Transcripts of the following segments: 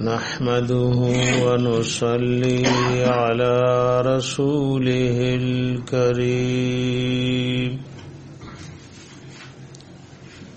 نحمده ونصلي على رسوله الكريم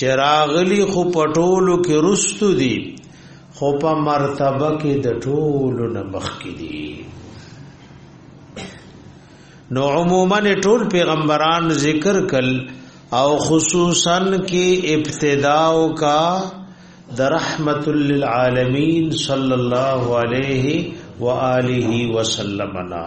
چراغلی خو پټولو کې رستو دي خو په مرتبه کې د ټولو نه مخ کې دي نو عموما ټول پیغمبران ذکر کل او خصوصا کې ابتدا کا د رحمت للعالمین صلی الله علیه و آله وسلم نا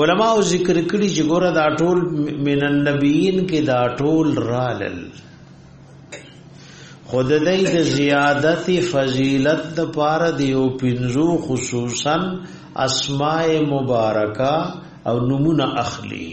علماء ذکر کړي چې ګوره دا ټول من النبیین کې دا ټول رالل خود دې د زیادت فضیلت د پاره دیو پنځو خصوصا اسماء مبارکه او نمونه اخلي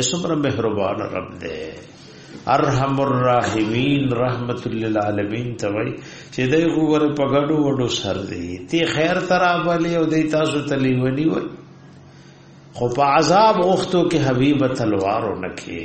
اسمر مهربان رب دې ارحم الراحمین رحمت للعالمین ته وای چې دای غوور په غړو وړو سر دی تی خیر ترابلی او دی تاسو تلیونی وای خو په عذاب اوختو کې حبیب تلوارو نکې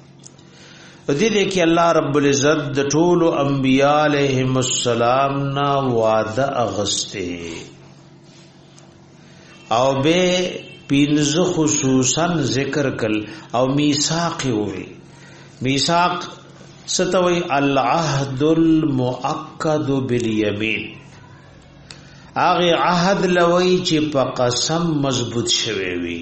دې دې کې الله رب العزت د ټول انبیاء علیهم السلام نا وعده اغسته او به پینځ خصوصا ذکر کل او میثاق وي میثاق ستوي العهد المؤکد بالیمین اغه عهد لوي چې په قسم مضبوط شوی وي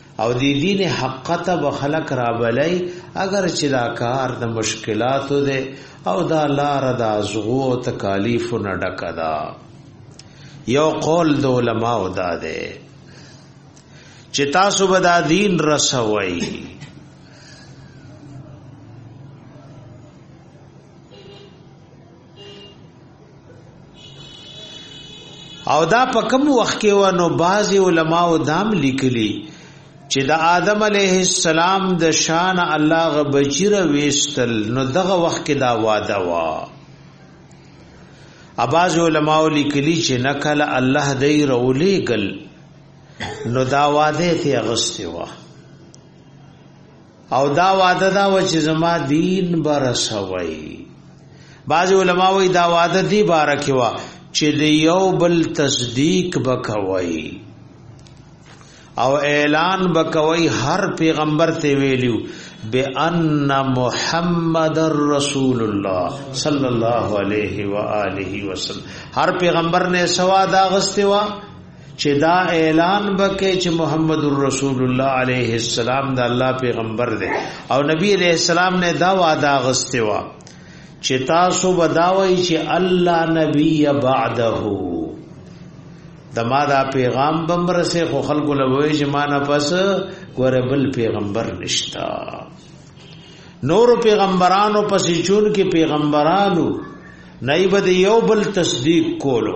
او د دین حق ته به خلق را بلای اگر چې دا کار د مشکلاتو ده او دا لار د ازغو او تکالیف نه ډکه ده یو قول د علما او دا ده چې تاسو به دا دین رسوي او دا په کوم وخت کې و نو بعض علما او دام لیکلي چې د آدم علیه السلام د شان الله غبجره ویستل نو دغه وخت کې دا واده وا اباز علماء لیکلی چې نکل الله دی رولی گل نو دا واده ته غسته وا او دا وعده دا و چې زما دین برسوي بعض علما وایي دا وعده دی بارکه وا چې د یو بل تصدیق بکوي او اعلان بکوي هر پیغمبر ته ویلو بان محمد رسول الله صلی الله علیه و آله وسلم هر پیغمبر نه سوا دا غستوا چې دا اعلان وکړي چې محمد رسول الله عليه السلام د الله پیغمبر دی او نبی عليه السلام نه دا وعده غسته وا چې تاسو بداوي چې الله نبی بعده د ما دا پیغام بمر سه خو خلق لوي چې ما نه پس ګوره بل پیغمبر نشتا نور پیغمبرانو پسې چون کې پیغمبرانو نایب د یو بل تصدیق کولو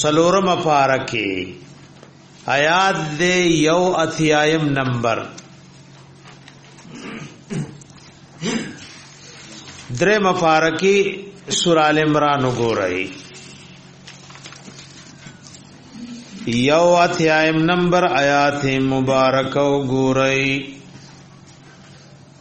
سلورم پارکه آیات دے یو اتیایم نمبر درې مفارقي سورہ ال عمران وګورئ یو اتیایم نمبر آیات مبارک وګورئ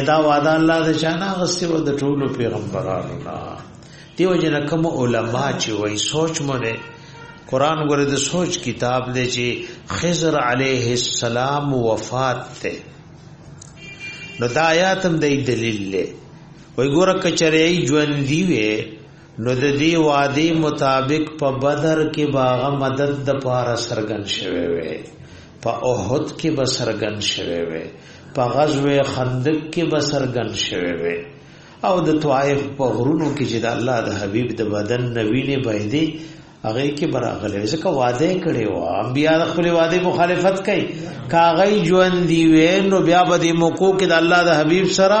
ادا وعده الله د چانه غسته و د ټولو پیغمبرانو نه دیو جن کوم علما چې وای سوچ مونږ قران ګره د سوچ کتاب دی چې خضر علیه السلام وفات ته نو دا آیات هم د دلیل له وای ګوره کچری ژوند دی وی نو د دې وادي مطابق په بدر کې باغ مدد د پاره سرګن شوی وی په احد کې به سرګن شوی وي په غزوه خندق کې به سرګن شوی وي او د طائف په غرونو کې چې د الله د حبيب د بدن نوینه بيدي هغه کې براغله ځکه وعده کړي و انبیا خپل وعده مخالفت کوي کاغی ژوند دی وې نو بیا به د موکو کې د الله د حبيب سره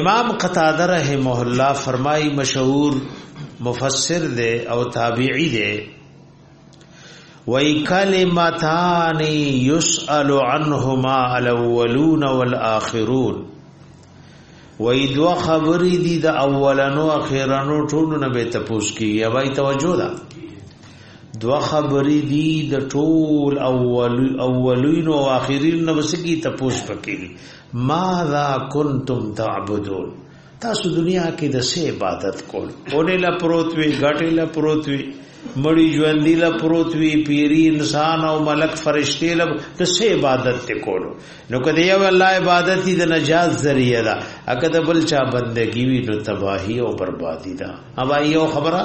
امام قتاده رحمه الله فرمای مشهور مفسر دی او تابعی دی وای کلمتان یسأل عنهما الاولون والآخرون وای دو خبرې دي د اولنو اخیرنو ټولو نه به تپوس کیږي وای توجه ده دو خبرې دي د ټول اول اولین او اخرین نو سکی تپوس پکې ماذا کنتم تعبدون تاسو دنیا کې د سه عبادت کول اونې لا پروت وی غټې لا پروت وی مړی ژوند دی لا پروت وی پیری انسان او ملک فرشتي لا د سه عبادت ته کولو نو کله یو الله عبادت دی د نجات ذریعہ ده اګه د بل چا بندگی وی نو تباہی او بربادی ده اوبا یو خبره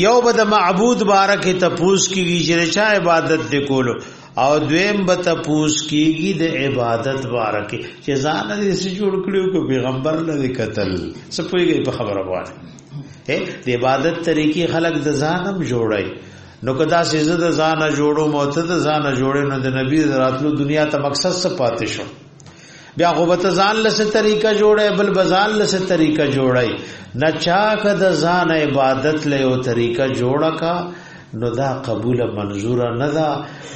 یو به د معبود بارک ته پوس کیږي چې چا عبادت دی کولو او دویم به ته پوس کیږي د عبادت بارک چې ځان دې سې جوړ کړو کو پیغمبر لري قتل سپوږی په خبره وایي د عبادت طریقې خلق د ځانم جوړای نو کدا سیزه د ځانه جوړو موته د ځانه جوړې نو د نبی راتلو دنیا ته مقصد څه پاتې شو بیا خو به ځان له څه طریقه جوړه بل به ځان له څه طریقه جوړای نه چاک د ځان عبادت له یو طریقه جوړه کا نو دا قبول منظور نه ده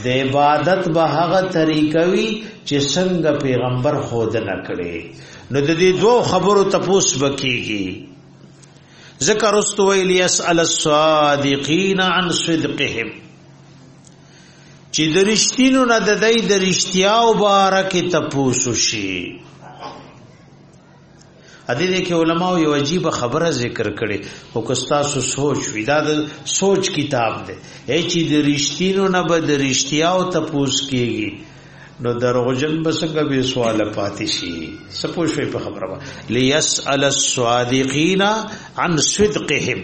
د عبادت به هغه طریقه وی چې څنګه پیغمبر خود نه کړي نو د دې دوه خبرو تپوس وکيږي ذکر استویل یسأل الصادقین عن صدقهم چې درشتینو نه د دای درشتیا او بارک تپوسو شي ا دې دې کې علما یو عجیب خبره ذکر کړي او که تاسو سوچ وی دا د سوچ کتاب دی اے چې د رښتینو نه به د رښتیاو تپوس کیږي نو دروغجن بسنګ به سوال پاتې شي سپو شوي په خبره وا ليسال الصادقين عن صدقهم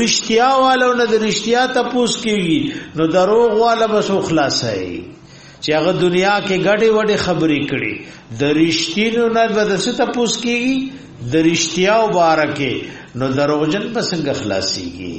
رشتیا والو نه د رشتیا ته پوس کیږي نو دروغ والا بس خلاصای چې هغه دنیا کې ګډي وډي خبرې کړي د رشتینو نه به د څه ته پوس کیږي د رشتیا مبارکه نو دروغجن بسنګ خلاصيږي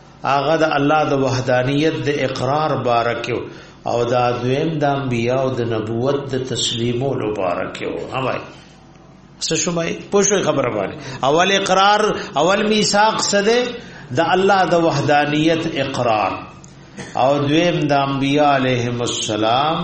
هغه د الله د وحدانیت د اقرار بارکیو او دا دویم د انبیاء او د نبوت د تسلیمولو بارکیو اوای څه شومای پوښوي خبره باندې اول اقرار اول میثاق څه ده د الله د وحدانیت اقرار او دویم د انبیاء علیهم السلام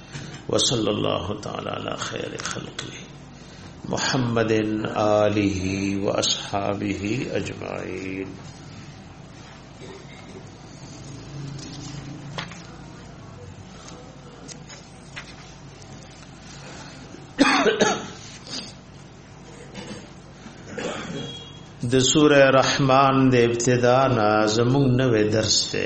وصلی الله تعالی علی خیر خلقه محمد آله و اصحابه اجمعین د سوره رحمان د ابتدا نه زموږ نوې درس ته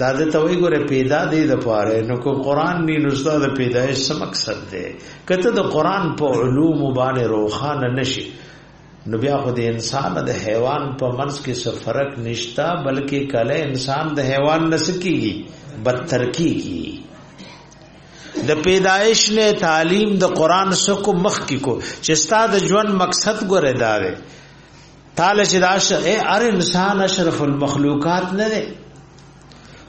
دا د توي ګره پیدا دی د پاره نو کو قران ني نو ستاسو د پیدایش څه مقصد دی کته د قران په علوم باندې روخانه نشي نو بیا خو د انسان د حیوان په منځ کې څه فرق نشتا بلکې کله انسان د حیوان نسکیږي بدتر کیږي د پیدایش نه تعلیم د قران سکو مخ کی کو چې ستاسو د ژوند مقصد ګره دار تعالی چې دا هر انسان اشرف المخلوقات نه دی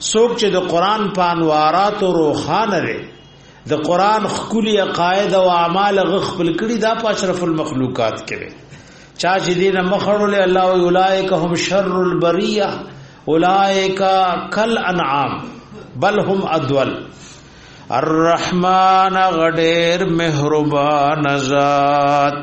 څوک چې د قران په انوارات او روخان لري د قران خکلی عقاید او اعمال غخپل کړي دا په اشرف المخلوقات کې دی چا چې دین مخړول الله او اولائک هم شر البریه اولائک کل انعام بل هم ادول الرحمن غډیر مهربان ذات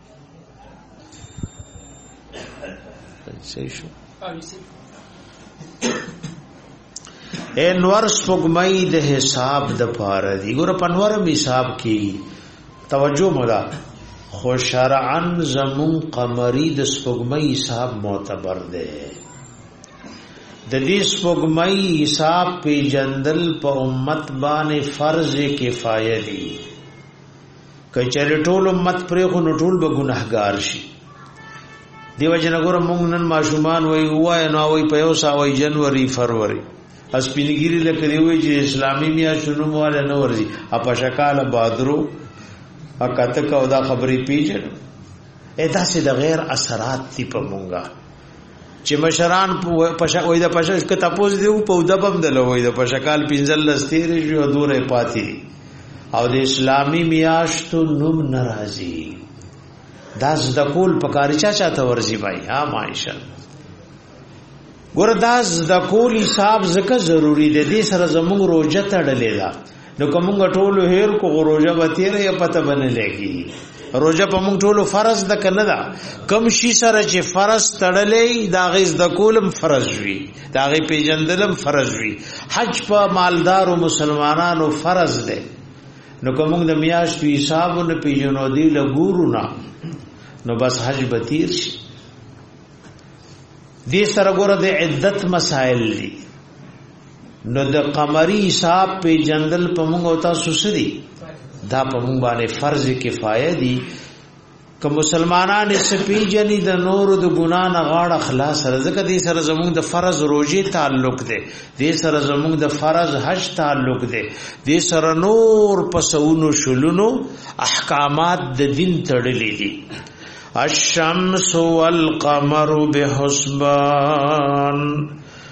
صحیح شو انور سپګمای د حساب د پاره دی ګور پنور می حساب کی توجه مولا خو شرعا زمون قمری د سپګمای حساب معتبر دی د دې سپګمای حساب په جندل په امت باندې فرض کفایه دی کچری ټول امت پرې خو نو ټول به ګناهګار شي دیو جن ګور مونږ نن ماشومان وای وای نو وای په یو سا وای جنوري فروری اس پینګری لکه دی وای چې اسلامي میا شنو مواله نه ورزي اپا شکاله بادرو اکته کا دا خبرې پیژنو اته سي د غیر اثرات تی په مونږه چې مشران په شوې د پښه کې تپوس دی په دبم د لوی د پښکال پنځل لستیر شو دورې پاتې او د اسلامی میاشتو نوم ناراضي دا زده کول په کار چا چاته ورزي بای ها ماشا ګور دا زده کول حساب زکه ضروری دی دې سره زموږ روزه تړلې ده نو کومګه ټولو هیر کو غروجه به تیرې پته باندې لګي روزه په موږ ټولو فرض ده کنه ده کم شي سره چې فرض تړلې دا غیز د کولم فرض وي دا غي پیجندلم فرض وي حج په مالدارو مسلمانانو فرض ده نو کوم د میاش په حساب نه پیجنو دی لګورو نه نو بس حج به تیر شي دې سره ګوره د عدت مسائل دي نو د قمری حساب په جندل په موږ او تاسو سری دا په موږ باندې فرض کفایه دي که مسلمانان سپی جنې د نور د ګنا نه غاړه خلاص سره ځکه دې سره زموږ د فرض روزي تعلق دی دې سره زموږ د فرض حج تعلق دی دې سره نور پسونو شلونو احکامات د دین تړلې دي الشمس والقمر بحسبان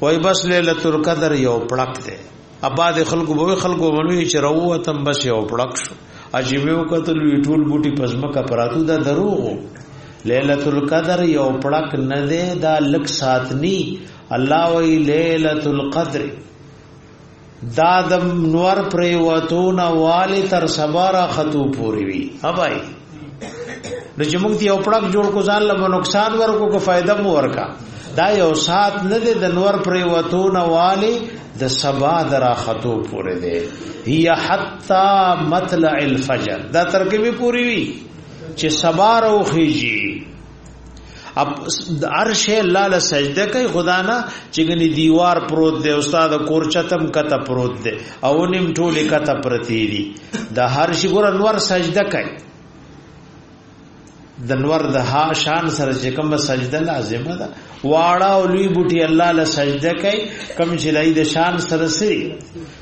وای بس ليله تر قدر یو پړک دی اباد خلکو به خلکو ونوي چې راو تم بس یو پړک شو عجیبو قتل وی ټول بوټي پزمکه پراتو دا دروغ ليله تر قدر یو پړک نه دی دا لک ساتنی الله وی ليله تر قدر دا د نور پریوتون والی تر سبارا خطو پوری وی هبای نو چې موږ یو پړک جوړ کو ځان له نقصان ورکو کو فائدہ مو ورکا دا یو سات نه دی د نور پریوتون والی د سبا درا خطو پوری دی هي حتا مطلع الفجر دا ترکیب پوری وی چې سبا روخیږي اب عرش الله له سجده کوي خدا نه چګنی دیوار پروت دی استاد کور چتم کته پروت دی او نیم ټوله کته پرتی دی د هر شي ګور انور سجده کوي د نور د ها شان سره چې کوم سجده لازمه ده واړه او لوی بوټي الله له سجده کوي کوم چې لای د شان سره سي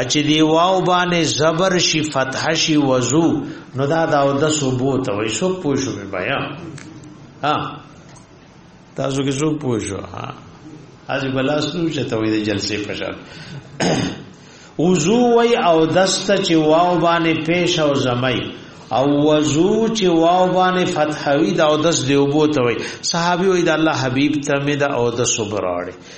اچ دی واو باندې زبر شي فتح شي وضو نو دا دا د ثبوت وای سو پوښو می بیا ها تاسو کې سو پوښو ها از بلاس نو چته وای د جلسې په شان وضو وای او دست چې واو باندې پیش او زمای او وضو چې واو باندې فتحوي دا او دس دیوبو ته وي صحابي وي دا الله حبيب ته مې دا او د صبر اړي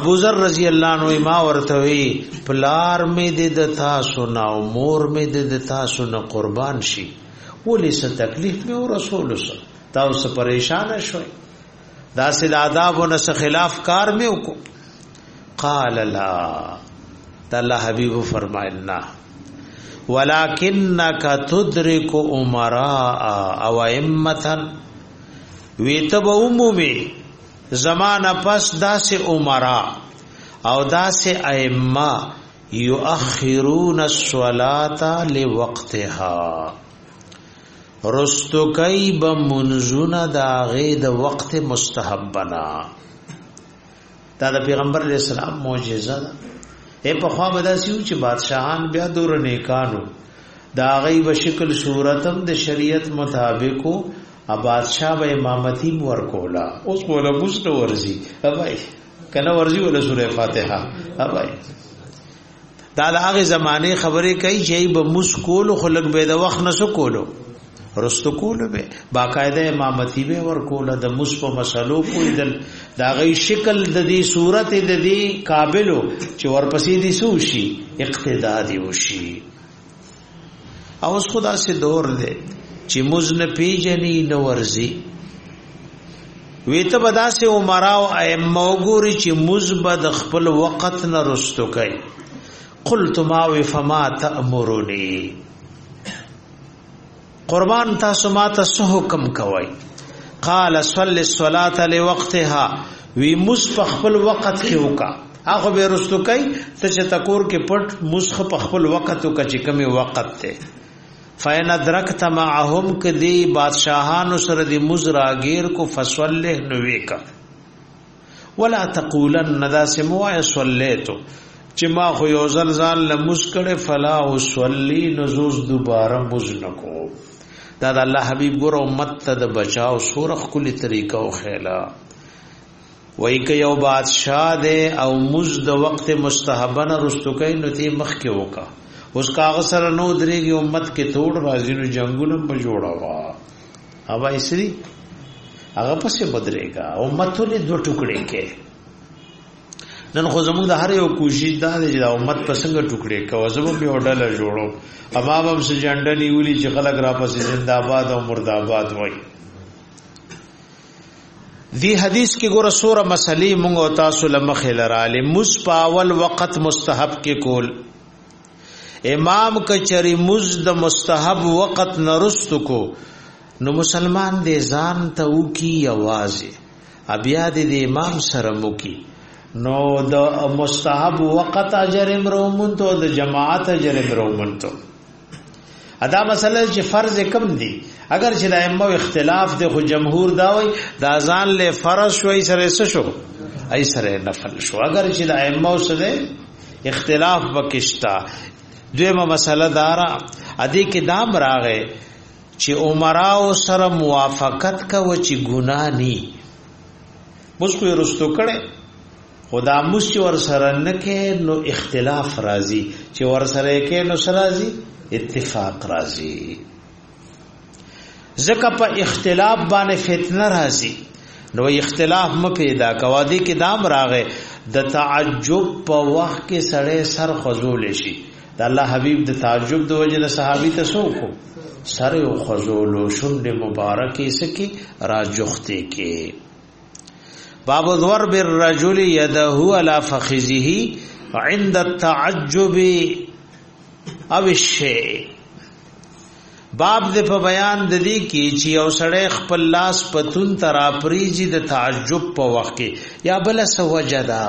ابو ذر رضی الله عنه ما ورته وی پلار می د تاسو نه او مور می د تاسو نه قربان شي ولې څه تکلیف می او رسول سره تاسو پریشان شوي دا سل آداب او نس خلاف کار می وکړو قال لا الله حبیب فرمایلنا ولکنک تدرک امراء او امتن ویتب عمومی زما نه پس داسې عمرا او داسې ائمه یؤخرون الصلاه لوقتها رستو کای به منزونه دا غې د وخت مستحب بنا دا د پیغمبر علی السلام معجزه ده اے په خوا به داسې چې بادشاہان بیا دور نیکانو دا غي بشکل صورتم د شریعت مطابقو اباد شاه به امامتی ور کولا اوس په لبوس ته ورزي اوبای کنه ورزي ول سوره فاتحه اوبای دا د هغه زمانه خبره کوي چې به مس کول خلق به د وخت نس کولو رستو کول به باقاعده امامتی به ور کوله د مس په مسلو پویدل دا غي شکل د دې صورت د دې قابلو چې ورپسې دي سوشي اقتدا دی وشي او اوس خدا سي دور دی چې موز نه پیژني نو ورزي ویته بدا سي عمره او ائمه وګوري چې موز بد خپل وخت نه رستو کوي قلت ما وفما تأمرني قربان تاسو ما ته سو حکم کوي قال صلی الصلاه لوقتها وی مس په خپل وخت کې وکا هغه به رستو کوي ته چې تکور کې پټ مسخ په خپل وخت وکا چې کمی وخت ته فین ادرکت معهم کدی بادشاہانو سره دی مزراگیر کو فصله نوې کا ولا تقولن دا سموا صلیتو چې ما خو یو ځل ځان لمس کړي فلا وصلی نزوز دوباره مز نکو دا د الله حبیب ګور امت ته د بچاو سورخ کلی طریقه او خیلا وای ک یو بادشاہ دے او مز د وخت مستحبن رستو کین نو تی مخ کې وکا اوس کاغه سره نو درېږي امت کې توړ راځي نو جنگونه په جوړا وا هغه یې سری هغه پسې بدرېګا او متولې دوه ټوکړې کې نن خو زموږ د هر یو کوشش دا دی چې د امت په څنګه ټوکړې کوو زمو به وډل جوړو اما هم سې جنډه نیولې چې خلک را پسې زنده آباد او مرده آباد وایي دی حدیث کې ګوره سوره مسلې مونږ او تاسو لمخې لراله مس پاول وخت مستحب کې کول امام کچری مز د مستحب وقت نرست کو نو مسلمان دې ځان ته وکي یوازې بیا دې د امام سره مکی نو د مستحب وقت اجر امرومن ته د جماعت اجر امرومن ته ادا مسله چې فرض کم دی اگر چې د ائمه اختلاف دی خو جمهور دا وای د اذان له فرض شوي سره څه شو ای سره نفل شو اگر چې د ائمه سره اختلاف وکښتا دویمه مسله دارا ادي کې دام راغې چې عمراو سره موافقت کوي چې ګنا ني موږ خو رستو کړي خدا موږ چې ور سره نه کې نو اختلاف راځي چې ور سره کې نو سره راځي اتفاق راځي ځکه په اختلاف باندې فتنه راځي نو اختلاف م پیدا کوا دي کې دام راغې د تعجب په وخت کې سړې سر خزول شي د الله حبيب د تعجب د وجه له صحابي ته سو کو سر او خزول او شند مبارکې سکی راجخته کې باب ضرب الرجل يده على فخذه عند التعجب او الشيء باب د په بیان د دې کې چې یو سړی خپل لاس پتون تر اپریزي د تعجب په وخت کې یا بل سوجدا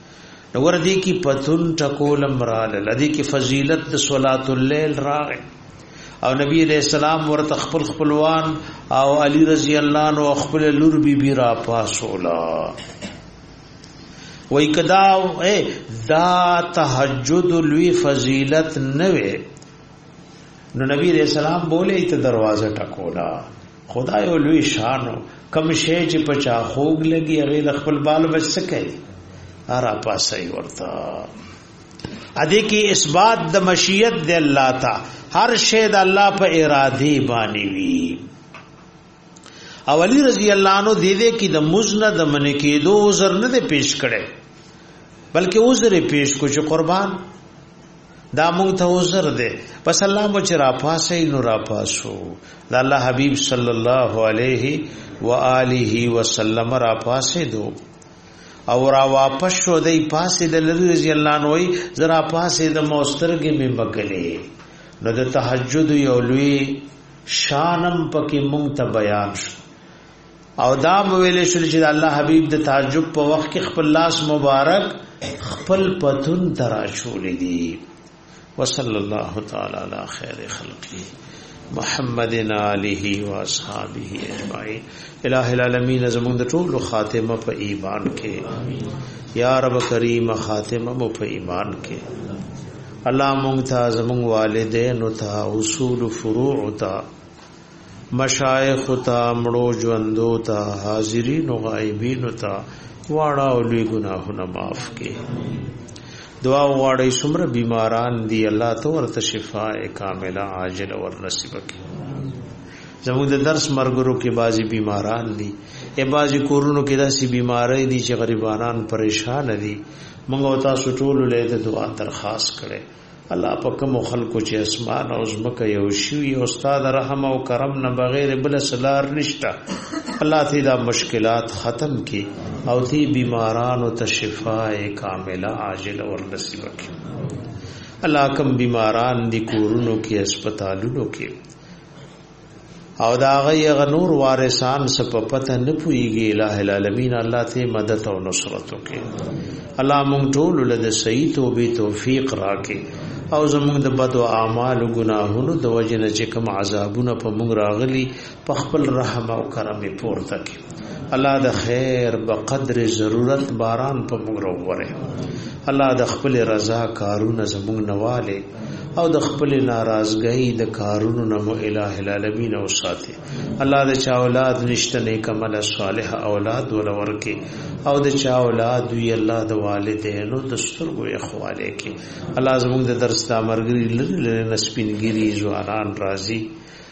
نو ور دي کې پتون ټکول امرال لدی کې فضیلت د صلات الليل راغې او نبی علیہ السلام ورته خپل خپلوان او علی رضی الله عنه خپل لور بی بی را پاسولا وای کدا اے دا تهجد لوی فضیلت نه وي نو نبی رسول الله بوله ته دروازه ټکولا خدای او لوی شانو کم شی چې په چا خوګ لګي هغه د خپل بال بچ سکے ارا پاسه ورته ا دې کې اثبات د مشیت د الله تا هر شی د الله په اراده باندې وی او علی رضی الله عنه دې دې کې د مزنه د من کېدو عذر نه دې پیش کړي بلکې عذر پیش کو چې قربان دا مونږ ته عذر دې پس الله مو چې را پاسې نو را پاسو د الله حبیب صلی الله علیه و آله وسلم را پاسې دو او را واپس شو دی پاسې د لری رضی الله عنه وای زرا پاسې د موسترګې می مګلې نو د تهجد یو لوی شانم پکې مونږ ته بیان شو او دا ویل شو چې الله حبیب د تعجب په وخت کې خپل لاس مبارک خپل پتون تراشول دي وصلی الله تعالی علی خیر خلقی محمد علیه و اصحابہ اجمعین الہ العالمین زمون د ټول خاتمه په ایمان کې یا رب کریم خاتمه مو په ایمان کې الله مونږ ته زمونږ والدین ته اصول فروع ته مشایخ ته مړو ژوندو ته حاضرین او غایبین ته واړه او لوی ګناهونه معاف کړي دعا غواړي څومره بیماران دي الله ته ورته شفاء کامله عاجل ور نصیب کړي زموږ د درس مرګرو کې بعضی بیماران دي ای بعضی کورونو کې داسې بیماری دي چې غریبانان پریشان دي موږ او تاسو ټول له دې دعا درخواست کړي الله په کوم خلکو چې اسمان او زمکه یو شی او استاد رحم او کرم نه بغیر بل سلار نشتا الله دې دا مشکلات ختم کړي او دې بیمارانو ته شفاء کامله عاجل او نصیب کړي الله کوم بیماران دي کورونو کې هسپتالونو کې او دا غي غنور وارثان سپ پته نه پويږي الٰه العالمین الله ته مدد او نصرت وکي الله مونږ ټول له صحیح توبې توفیق راکې او زمونږ د بد او اعمال او ګناهونو د وجنه چې کوم عذابونه په مونږ راغلي په خپل رحم او کرم پورته کړي الله د خیر په قدر ضرورت باران په موږ وروره الله د خپل رضا کارونه زموږ نواله او د خپل ناراضګۍ د کارونو نه مو الٰه العالمین او ساتي الله د چا اولاد نشته نه کمل صالح اولاد ولور کې او د چا اولاد وی الله د والدینو د سترګو اخواله کې الله زموږ د درس د مرګري لری لری نسبینګری ځوانان راضي